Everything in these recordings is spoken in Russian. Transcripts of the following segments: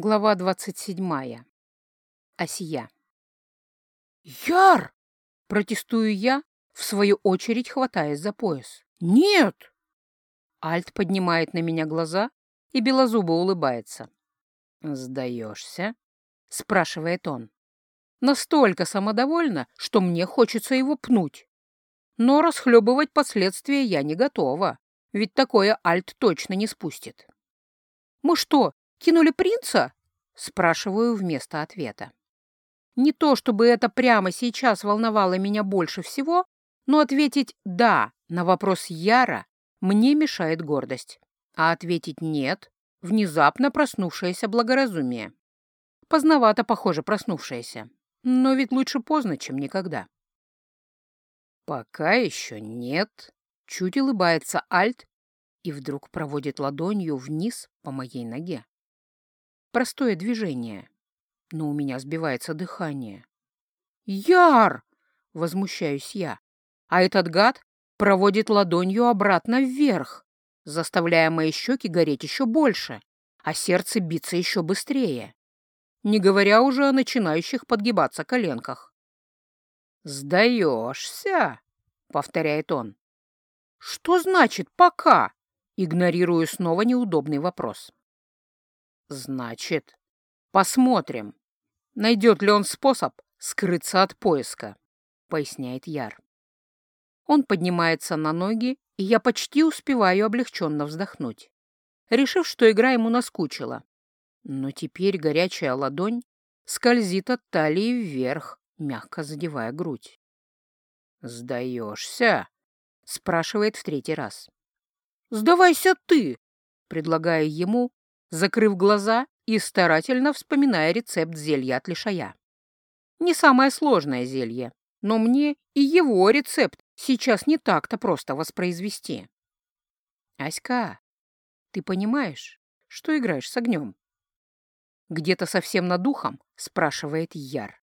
Глава двадцать седьмая. Осия. «Яр!» — протестую я, в свою очередь хватаясь за пояс. «Нет!» Альт поднимает на меня глаза и белозубо улыбается. «Сдаешься?» — спрашивает он. Настолько самодовольно, что мне хочется его пнуть. Но расхлебывать последствия я не готова, ведь такое Альт точно не спустит. «Мы что, кинули принца?» — спрашиваю вместо ответа. Не то чтобы это прямо сейчас волновало меня больше всего, но ответить «да» на вопрос Яра мне мешает гордость, а ответить «нет» — внезапно проснувшееся благоразумие. Поздновато, похоже, проснувшееся, но ведь лучше поздно, чем никогда. «Пока еще нет», — чуть улыбается Альт и вдруг проводит ладонью вниз по моей ноге. Простое движение, но у меня сбивается дыхание. «Яр!» — возмущаюсь я, а этот гад проводит ладонью обратно вверх, заставляя мои щеки гореть еще больше, а сердце биться еще быстрее, не говоря уже о начинающих подгибаться коленках. «Сдаешься?» — повторяет он. «Что значит «пока»?» Игнорирую снова неудобный вопрос. «Значит, посмотрим, найдет ли он способ скрыться от поиска», — поясняет Яр. Он поднимается на ноги, и я почти успеваю облегченно вздохнуть, решив, что игра ему наскучила. Но теперь горячая ладонь скользит от талии вверх, мягко задевая грудь. «Сдаешься?» — спрашивает в третий раз. «Сдавайся ты!» — предлагаю ему, закрыв глаза и старательно вспоминая рецепт зелья от лишая. Не самое сложное зелье, но мне и его рецепт сейчас не так-то просто воспроизвести. Аська, ты понимаешь, что играешь с огнем? Где-то совсем над духом, спрашивает Яр.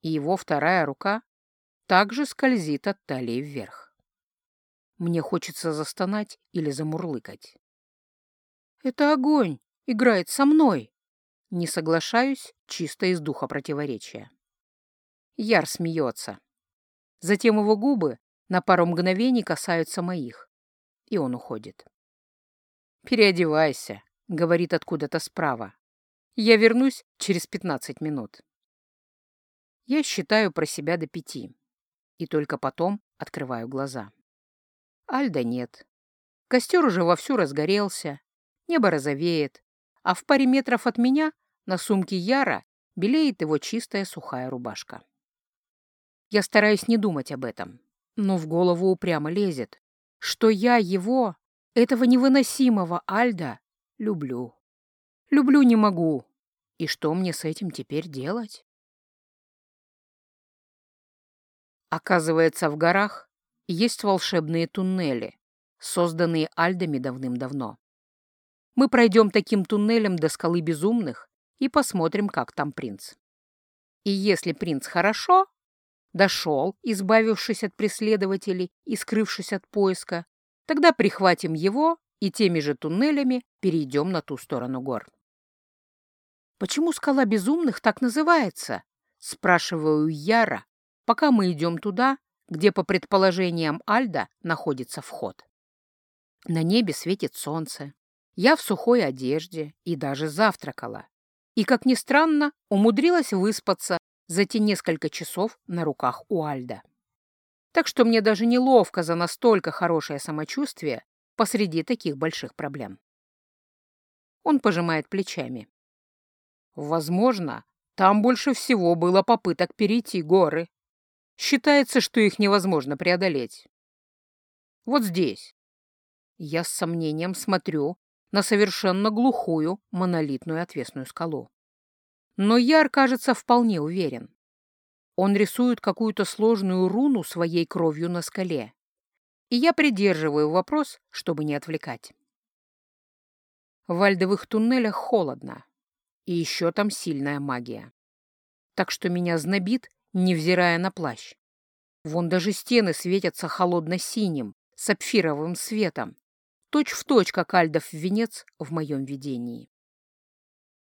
И его вторая рука также скользит от талии вверх. Мне хочется застонать или замурлыкать. «Это огонь! Играет со мной!» Не соглашаюсь, чисто из духа противоречия. Яр смеется. Затем его губы на пару мгновений касаются моих, и он уходит. «Переодевайся», — говорит откуда-то справа. «Я вернусь через пятнадцать минут». Я считаю про себя до пяти, и только потом открываю глаза. Альда нет. Костер уже вовсю разгорелся, небо розовеет, а в паре метров от меня на сумке Яра белеет его чистая сухая рубашка. Я стараюсь не думать об этом, но в голову упрямо лезет, что я его, этого невыносимого Альда, люблю. Люблю не могу. И что мне с этим теперь делать? Оказывается, в горах есть волшебные туннели, созданные альдами давным-давно. Мы пройдем таким туннелем до скалы безумных и посмотрим, как там принц. И если принц хорошо дошел, избавившись от преследователей и скрывшись от поиска, тогда прихватим его и теми же туннелями перейдем на ту сторону гор. «Почему скала безумных так называется?» — спрашиваю Яра, пока мы идем туда, где, по предположениям Альда, находится вход. На небе светит солнце. Я в сухой одежде и даже завтракала. И, как ни странно, умудрилась выспаться за те несколько часов на руках у Альда. Так что мне даже неловко за настолько хорошее самочувствие посреди таких больших проблем. Он пожимает плечами. Возможно, там больше всего было попыток перейти горы. Считается, что их невозможно преодолеть. Вот здесь. Я с сомнением смотрю на совершенно глухую монолитную отвесную скалу. Но Яр, кажется, вполне уверен. Он рисует какую-то сложную руну своей кровью на скале. И я придерживаю вопрос, чтобы не отвлекать. В вальдовых туннелях холодно. И еще там сильная магия. Так что меня знобит невзирая на плащ. Вон даже стены светятся холодно-синим, сапфировым светом, точь в точь, как Альдов венец в моем видении.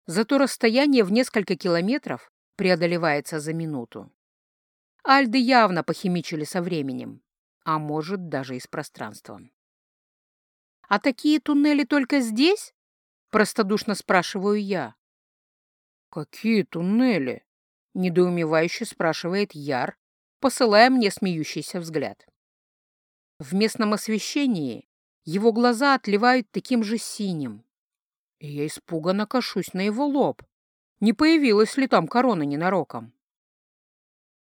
Зато расстояние в несколько километров преодолевается за минуту. Альды явно похимичили со временем, а может, даже и с пространством. «А такие туннели только здесь?» — простодушно спрашиваю я. «Какие туннели?» — недоумевающе спрашивает Яр, посылая мне смеющийся взгляд. В местном освещении его глаза отливают таким же синим. И я испуганно кашусь на его лоб. Не появилась ли там корона ненароком?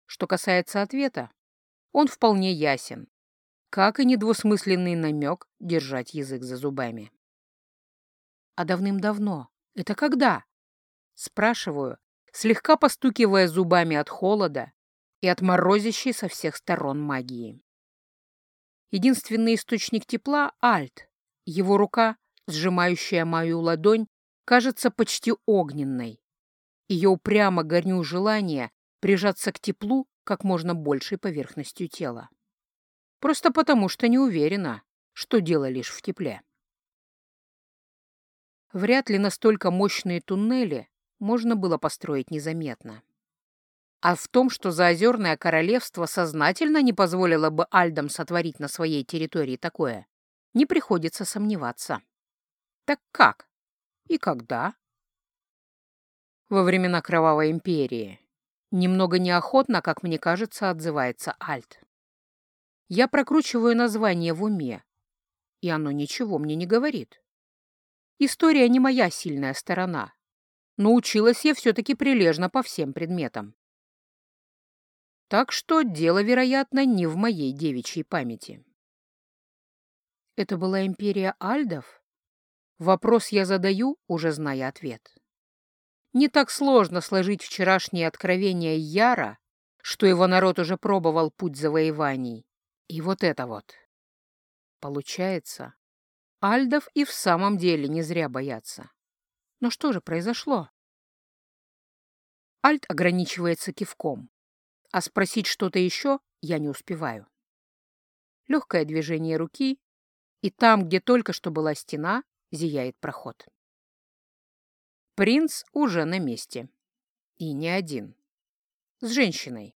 Что касается ответа, он вполне ясен, как и недвусмысленный намек держать язык за зубами. «А давным-давно? Это когда?» Спрашиваю, слегка постукивая зубами от холода и от морозящей со всех сторон магии. Единственный источник тепла — Альт. Его рука, сжимающая мою ладонь, кажется почти огненной. Ее упрямо горню желание прижаться к теплу как можно большей поверхностью тела. Просто потому, что не уверена, что дело лишь в тепле. Вряд ли настолько мощные туннели можно было построить незаметно. А в том, что Заозерное королевство сознательно не позволило бы Альдам сотворить на своей территории такое, не приходится сомневаться. Так как? И когда? Во времена Кровавой империи. Немного неохотно, как мне кажется, отзывается Альт. Я прокручиваю название в уме, и оно ничего мне не говорит. История не моя сильная сторона, но училась я все-таки прилежно по всем предметам. Так что дело, вероятно, не в моей девичьей памяти. Это была империя Альдов? Вопрос я задаю, уже зная ответ. Не так сложно сложить вчерашнее откровение Яра, что его народ уже пробовал путь завоеваний, и вот это вот. Получается, Альдов и в самом деле не зря боятся. Но что же произошло? Альт ограничивается кивком, а спросить что-то еще я не успеваю. Легкое движение руки, и там, где только что была стена, зияет проход. Принц уже на месте. И не один. С женщиной.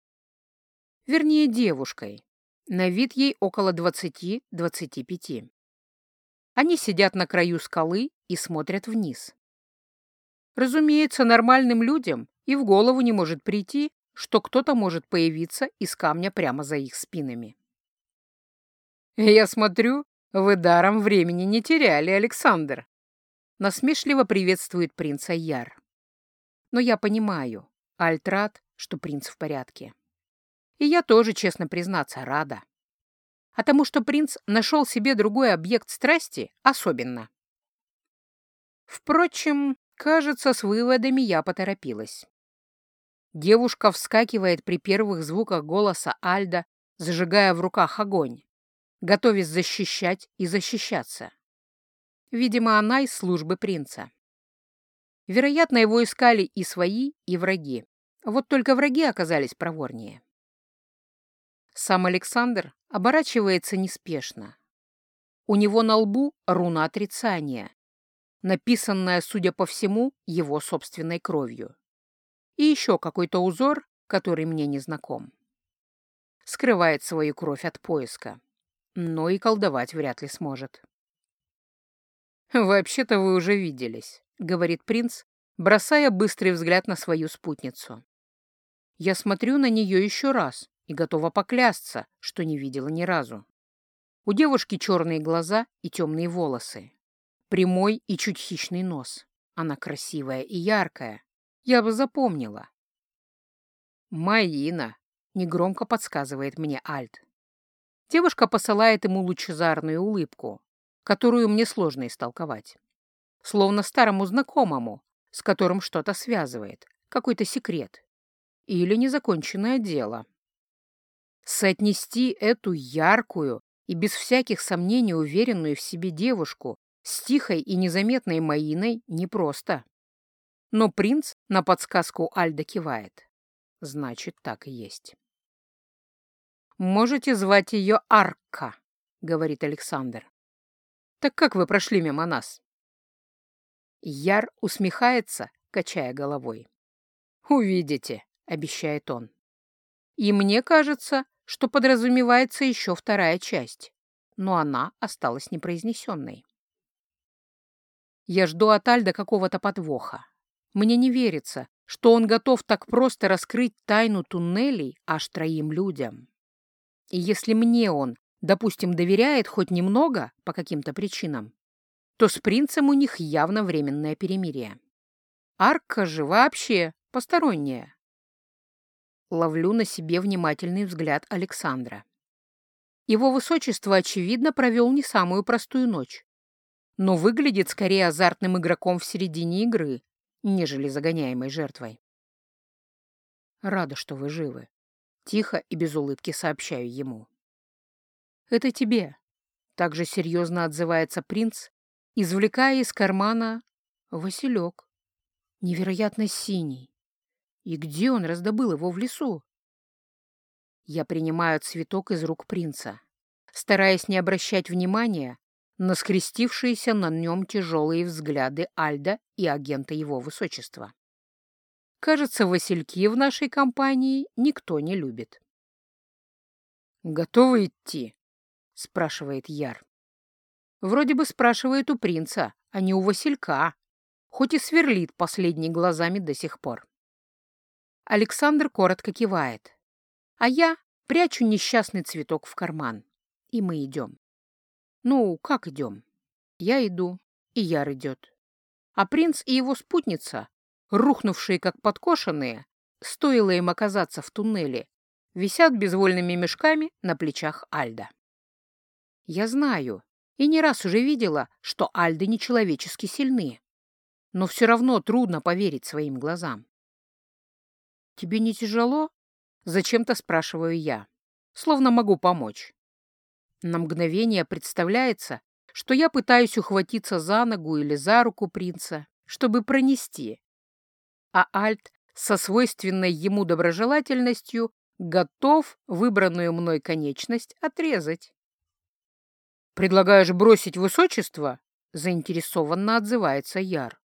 Вернее, девушкой. На вид ей около 20-25. Они сидят на краю скалы и смотрят вниз. Разумеется, нормальным людям и в голову не может прийти, что кто-то может появиться из камня прямо за их спинами. «Я смотрю, вы даром времени не теряли, Александр!» Насмешливо приветствует принца Яр. Но я понимаю, Альт рад, что принц в порядке. И я тоже, честно признаться, рада. А тому, что принц нашел себе другой объект страсти, особенно. Впрочем, кажется, с выводами я поторопилась. Девушка вскакивает при первых звуках голоса Альда, зажигая в руках огонь, готовясь защищать и защищаться. Видимо, она из службы принца. Вероятно, его искали и свои, и враги. Вот только враги оказались проворнее. Сам Александр оборачивается неспешно. У него на лбу руна отрицания, написанная, судя по всему, его собственной кровью. И еще какой-то узор, который мне не знаком. Скрывает свою кровь от поиска, но и колдовать вряд ли сможет. «Вообще-то вы уже виделись», — говорит принц, бросая быстрый взгляд на свою спутницу. Я смотрю на нее еще раз и готова поклясться, что не видела ни разу. У девушки черные глаза и темные волосы, прямой и чуть хищный нос. Она красивая и яркая. Я бы запомнила. «Маина», — негромко подсказывает мне Альт. Девушка посылает ему лучезарную улыбку, которую мне сложно истолковать. Словно старому знакомому, с которым что-то связывает, какой-то секрет. Или незаконченное дело. Соотнести эту яркую и без всяких сомнений уверенную в себе девушку с тихой и незаметной Маиной непросто. Но принц на подсказку Альда кивает. Значит, так и есть. «Можете звать ее Арка», — говорит Александр. Так как вы прошли мимо нас?» Яр усмехается, качая головой. «Увидите», — обещает он. И мне кажется, что подразумевается еще вторая часть, но она осталась непроизнесенной. Я жду от Альда какого-то подвоха. Мне не верится, что он готов так просто раскрыть тайну туннелей аж троим людям. И если мне он, допустим, доверяет хоть немного по каким-то причинам, то с принцем у них явно временное перемирие. Арка же вообще посторонняя. Ловлю на себе внимательный взгляд Александра. Его высочество, очевидно, провел не самую простую ночь, но выглядит скорее азартным игроком в середине игры, нежели загоняемой жертвой. «Рада, что вы живы», — тихо и без улыбки сообщаю ему. «Это тебе», — также серьезно отзывается принц, извлекая из кармана василек, невероятно синий. И где он раздобыл его в лесу? Я принимаю цветок из рук принца, стараясь не обращать внимания на скрестившиеся на нем тяжелые взгляды Альда и агента его высочества. Кажется, васильки в нашей компании никто не любит. «Готовы идти?» — спрашивает Яр. Вроде бы спрашивает у принца, а не у Василька, хоть и сверлит последними глазами до сих пор. Александр коротко кивает, а я прячу несчастный цветок в карман, и мы идем. Ну, как идем? Я иду, и Яр идет. А принц и его спутница, рухнувшие как подкошенные, стоило им оказаться в туннеле, висят безвольными мешками на плечах Альда. Я знаю и не раз уже видела, что Альды нечеловечески сильны, но все равно трудно поверить своим глазам. «Тебе не тяжело?» — зачем-то спрашиваю я, словно могу помочь. На мгновение представляется, что я пытаюсь ухватиться за ногу или за руку принца, чтобы пронести. А Альт со свойственной ему доброжелательностью готов выбранную мной конечность отрезать. «Предлагаешь бросить высочество?» — заинтересованно отзывается Яр.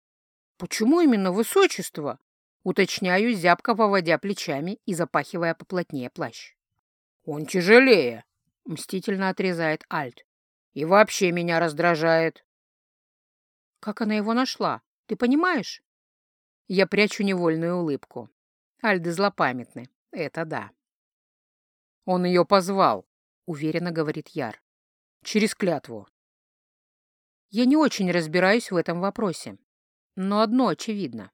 «Почему именно высочество?» — уточняю, зябко поводя плечами и запахивая поплотнее плащ. «Он тяжелее», — мстительно отрезает Альт. «И вообще меня раздражает». «Как она его нашла? Ты понимаешь?» Я прячу невольную улыбку. Альды злопамятны. Это да. «Он ее позвал», — уверенно говорит Яр. «Через клятву». Я не очень разбираюсь в этом вопросе. Но одно очевидно.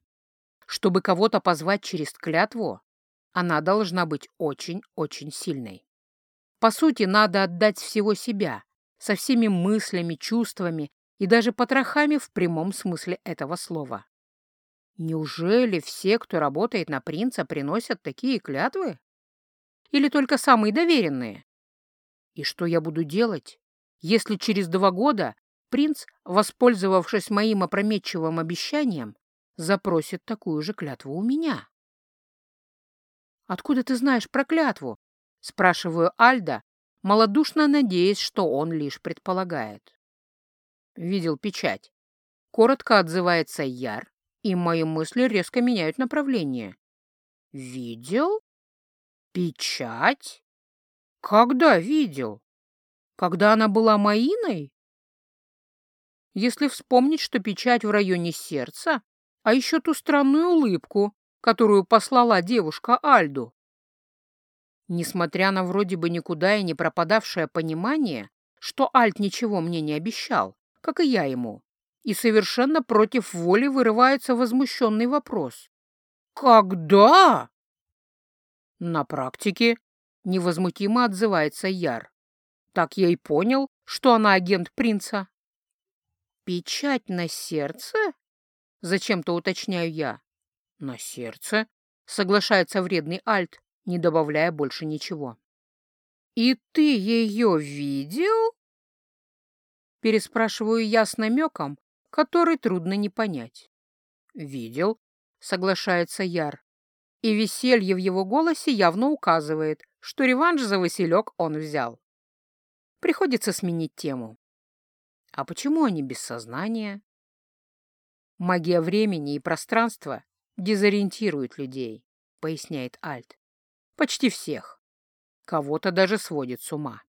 Чтобы кого-то позвать через клятву, она должна быть очень-очень сильной. По сути, надо отдать всего себя, со всеми мыслями, чувствами и даже потрохами в прямом смысле этого слова. Неужели все, кто работает на принца, приносят такие клятвы? Или только самые доверенные? И что я буду делать, если через два года принц, воспользовавшись моим опрометчивым обещанием, запросит такую же клятву у меня? «Откуда ты знаешь про клятву?» Спрашиваю Альда, малодушно надеясь, что он лишь предполагает. Видел печать. Коротко отзывается Яр, и мои мысли резко меняют направление. Видел? Печать? Когда видел? Когда она была Маиной? Если вспомнить, что печать в районе сердца, а еще ту странную улыбку, которую послала девушка Альду. Несмотря на вроде бы никуда и не пропадавшее понимание, что Альт ничего мне не обещал, как и я ему, и совершенно против воли вырывается возмущенный вопрос. «Когда?» На практике невозмутимо отзывается Яр. Так я и понял, что она агент принца. «Печать на сердце?» Зачем-то уточняю я. «На сердце?» — соглашается вредный Альт не добавляя больше ничего. «И ты ее видел?» Переспрашиваю я с намеком, который трудно не понять. «Видел», — соглашается Яр, и веселье в его голосе явно указывает, что реванш за Василек он взял. Приходится сменить тему. А почему они без сознания? Магия времени и пространства дезориентирует людей, поясняет Альт. Почти всех. Кого-то даже сводит с ума.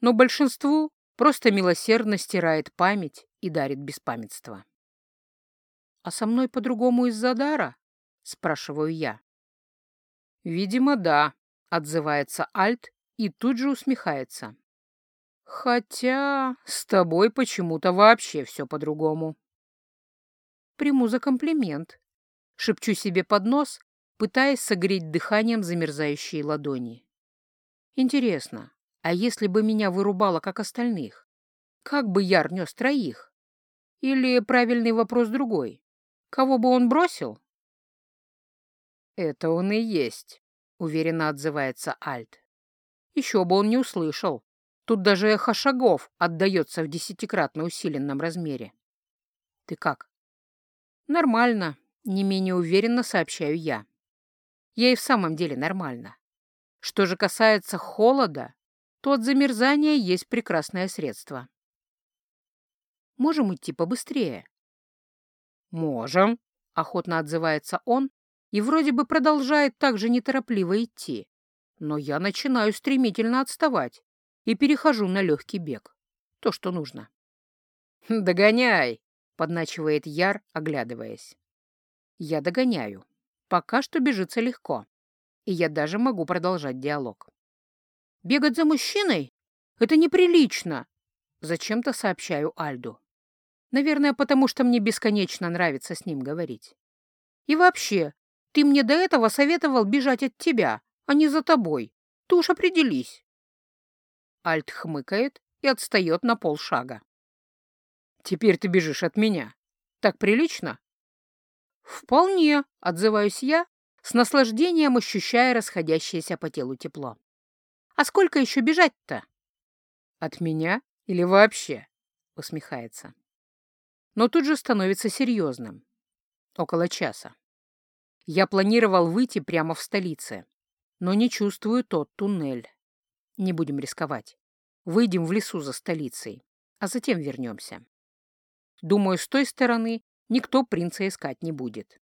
Но большинству просто милосердно стирает память и дарит беспамятство. «А со мной по-другому из-за дара?» — спрашиваю я. «Видимо, да», — отзывается Альт и тут же усмехается. «Хотя с тобой почему-то вообще все по-другому». Приму за комплимент. Шепчу себе под нос, пытаясь согреть дыханием замерзающие ладони. Интересно, а если бы меня вырубало, как остальных? Как бы Яр нес троих? Или правильный вопрос другой? Кого бы он бросил? Это он и есть, уверенно отзывается Альт. Еще бы он не услышал. Тут даже эхо шагов отдается в десятикратно усиленном размере. Ты как? Нормально, не менее уверенно сообщаю я. Я и в самом деле нормально. Что же касается холода, то от замерзания есть прекрасное средство. Можем идти побыстрее? Можем, охотно отзывается он и вроде бы продолжает так же неторопливо идти. Но я начинаю стремительно отставать и перехожу на легкий бег. То, что нужно. «Догоняй!» — подначивает Яр, оглядываясь. Я догоняю. Пока что бежится легко, и я даже могу продолжать диалог. «Бегать за мужчиной? Это неприлично!» Зачем-то сообщаю Альду. Наверное, потому что мне бесконечно нравится с ним говорить. И вообще, ты мне до этого советовал бежать от тебя, а не за тобой. Ты уж определись. Альт хмыкает и отстает на полшага. Теперь ты бежишь от меня. Так прилично? Вполне, отзываюсь я, с наслаждением ощущая расходящееся по телу тепло. А сколько еще бежать-то? От меня или вообще? Усмехается. Но тут же становится серьезным. Около часа. Я планировал выйти прямо в столице, но не чувствую тот туннель. Не будем рисковать. Выйдем в лесу за столицей, а затем вернемся. Думаю, с той стороны никто принца искать не будет.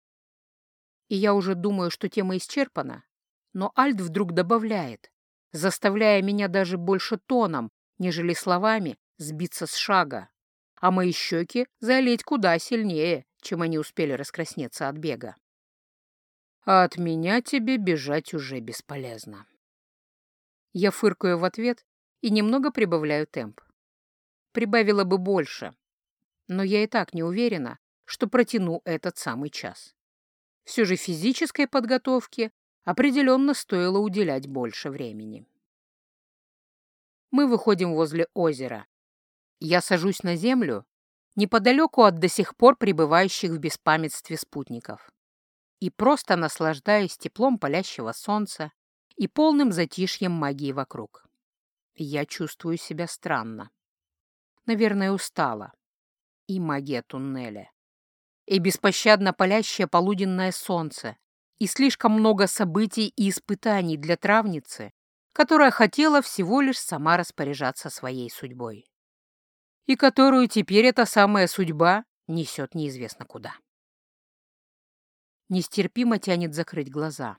И я уже думаю, что тема исчерпана, но Альт вдруг добавляет, заставляя меня даже больше тоном, нежели словами, сбиться с шага, а мои щеки залить куда сильнее, чем они успели раскраснеться от бега а от меня тебе бежать уже бесполезно. Я фыркаю в ответ и немного прибавляю темп. Прибавила бы больше, но я и так не уверена, что протяну этот самый час. Все же физической подготовке определенно стоило уделять больше времени. Мы выходим возле озера. Я сажусь на землю неподалеку от до сих пор пребывающих в беспамятстве спутников и просто наслаждаюсь теплом палящего солнца и полным затишьем магии вокруг. Я чувствую себя странно. Наверное, устала. И магия туннеля. И беспощадно палящее полуденное солнце. И слишком много событий и испытаний для травницы, которая хотела всего лишь сама распоряжаться своей судьбой. И которую теперь эта самая судьба несет неизвестно куда. Нестерпимо тянет закрыть глаза.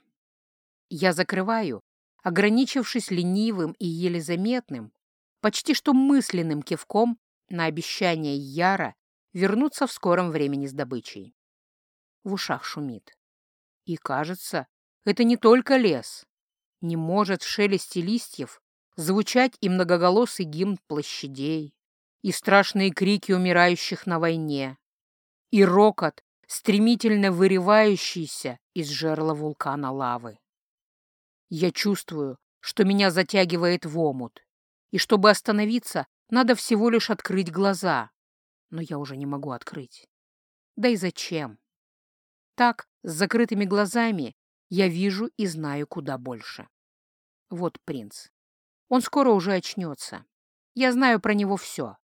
Я закрываю, ограничившись ленивым и еле заметным, почти что мысленным кивком на обещание Яра вернуться в скором времени с добычей. В ушах шумит. И кажется, это не только лес. Не может в шелесте листьев звучать и многоголосый гимн площадей, и страшные крики умирающих на войне, и рокот стремительно вырывающийся из жерла вулкана лавы. Я чувствую, что меня затягивает в омут, и чтобы остановиться, надо всего лишь открыть глаза, но я уже не могу открыть. Да и зачем? Так, с закрытыми глазами, я вижу и знаю куда больше. Вот принц. Он скоро уже очнется. Я знаю про него все.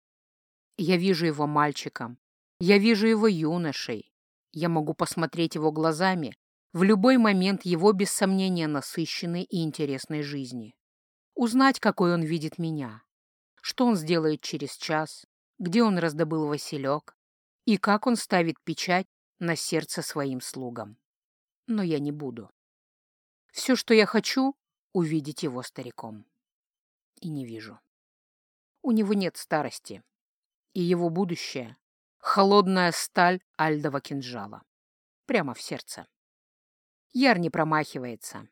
Я вижу его мальчиком, я вижу его юношей, я могу посмотреть его глазами в любой момент его, без сомнения, насыщенной и интересной жизни. Узнать, какой он видит меня. Что он сделает через час, где он раздобыл Василек, и как он ставит печать на сердце своим слугам. Но я не буду. Все, что я хочу, увидеть его стариком. И не вижу. У него нет старости, и его будущее — холодная сталь альдова кинжала. Прямо в сердце. Яр не промахивается.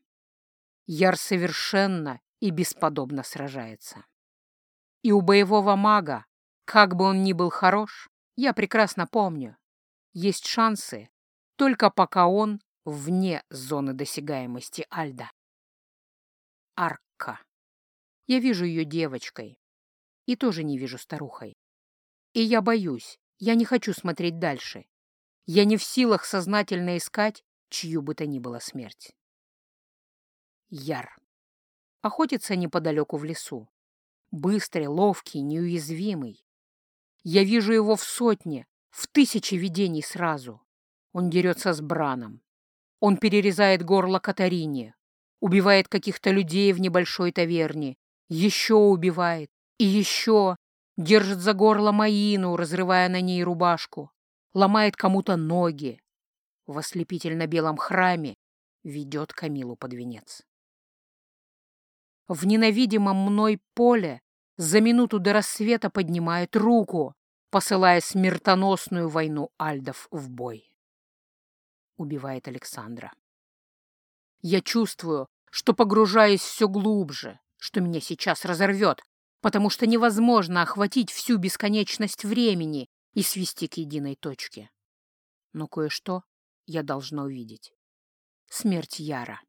Яр совершенно и бесподобно сражается. И у боевого мага, как бы он ни был хорош, я прекрасно помню, есть шансы, только пока он вне зоны досягаемости Альда. Арка. Я вижу ее девочкой. И тоже не вижу старухой. И я боюсь, я не хочу смотреть дальше. Я не в силах сознательно искать чью бы то ни было смерть. Яр. Охотится неподалеку в лесу. Быстрый, ловкий, неуязвимый. Я вижу его в сотне, в тысячи видений сразу. Он дерется с Браном. Он перерезает горло Катарине, убивает каких-то людей в небольшой таверне, еще убивает и еще держит за горло Маину, разрывая на ней рубашку, ломает кому-то ноги. В ослепительно-белом храме ведет Камилу под венец. В ненавидимом мной поле за минуту до рассвета поднимает руку, посылая смертоносную войну альдов в бой. Убивает Александра. Я чувствую, что погружаюсь все глубже, что меня сейчас разорвет, потому что невозможно охватить всю бесконечность времени и свести к единой точке. Но кое-что я должна увидеть. Смерть Яра.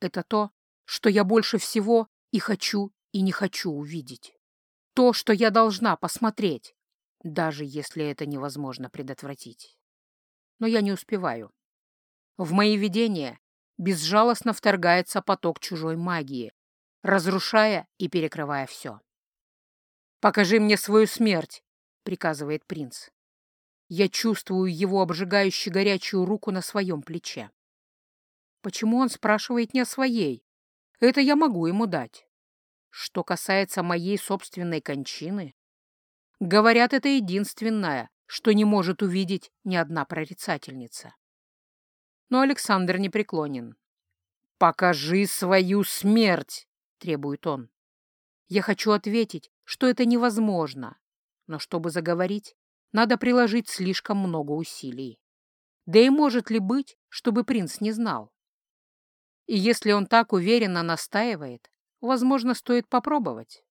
Это то, что я больше всего и хочу, и не хочу увидеть. То, что я должна посмотреть, даже если это невозможно предотвратить. Но я не успеваю. В мои видения безжалостно вторгается поток чужой магии, разрушая и перекрывая все. «Покажи мне свою смерть!» — приказывает принц. Я чувствую его обжигающую горячую руку на своем плече. Почему он спрашивает не о своей? Это я могу ему дать. Что касается моей собственной кончины, говорят, это единственное, что не может увидеть ни одна прорицательница. Но Александр не преклонен. «Покажи свою смерть!» — требует он. Я хочу ответить, что это невозможно, но чтобы заговорить, надо приложить слишком много усилий. Да и может ли быть, чтобы принц не знал? И если он так уверенно настаивает, возможно, стоит попробовать.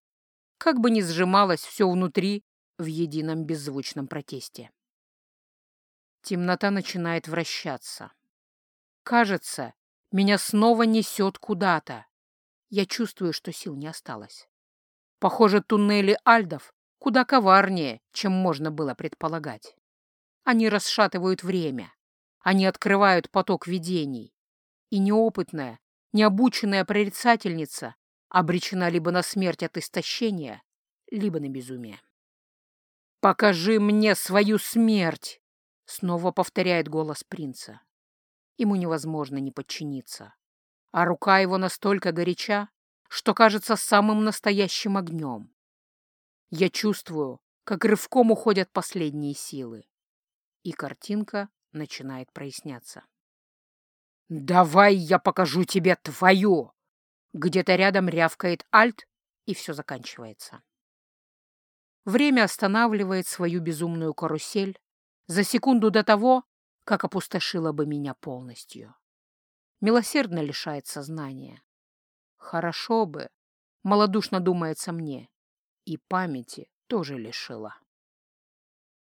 Как бы ни сжималось все внутри в едином беззвучном протесте. Темнота начинает вращаться. Кажется, меня снова несет куда-то. Я чувствую, что сил не осталось. Похоже, туннели альдов куда коварнее, чем можно было предполагать. Они расшатывают время. Они открывают поток видений и неопытная, необученная прорицательница обречена либо на смерть от истощения, либо на безумие. «Покажи мне свою смерть!» — снова повторяет голос принца. Ему невозможно не подчиниться, а рука его настолько горяча, что кажется самым настоящим огнем. Я чувствую, как рывком уходят последние силы, и картинка начинает проясняться. «Давай я покажу тебе твою!» Где-то рядом рявкает альт, и все заканчивается. Время останавливает свою безумную карусель за секунду до того, как опустошило бы меня полностью. Милосердно лишает сознания. Хорошо бы, малодушно думается мне, и памяти тоже лишила.